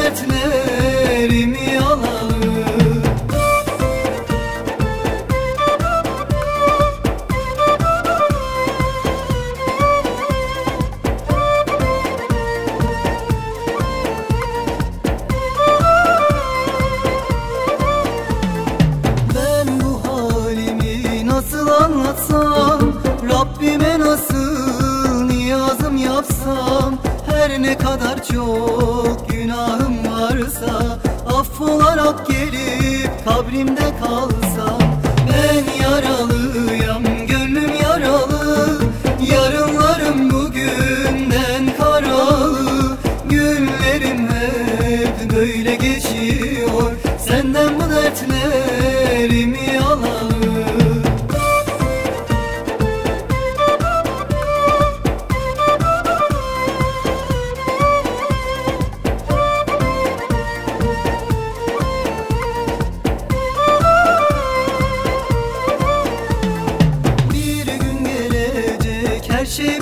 Senden Her ne kadar çok günahım varsa Affolarak gelip kabrimde kalsam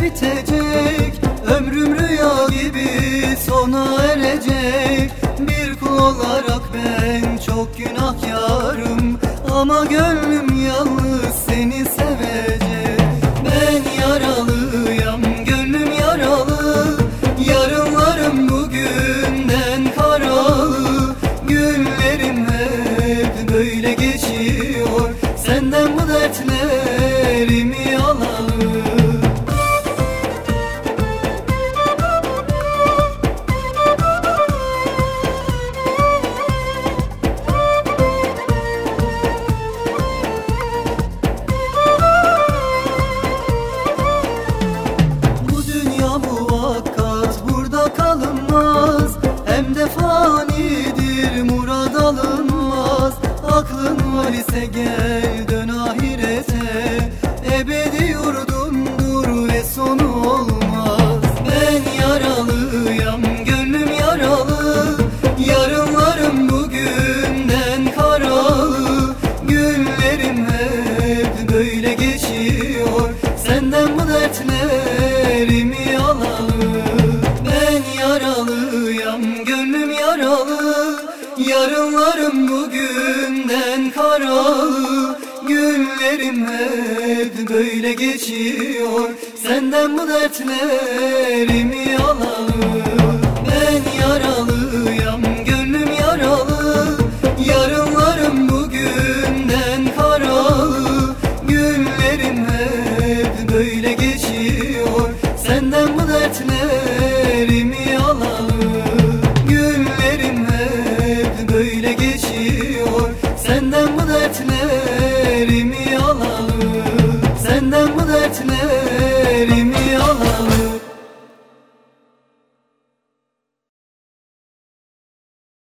bitecek. Ömrüm rüya gibi sona erecek. Bir kul olarak ben çok günahkarım. Ama gönlüm yalnız seni Aklın var ise gel dön ahirete. Ebedi yurdundur ve sonu olmaz. Ben yaralıyam gönlüm yaralı. Yarınlarım bugünden karalı. Günlerim hep böyle geçiyor. Senden bu dertlerimi alalı Ben yaralıyam gönlüm yaralı. Yarınlarım bugünden karalı Günlerim hep böyle geçiyor. Senden bu dertlerimi alalı Ben yaralıyam gönlüm yaralı. Yarınlarım bugünden karalı Günlerim hep böyle geçiyor. Senden bu dertlerimi bu dertlerimi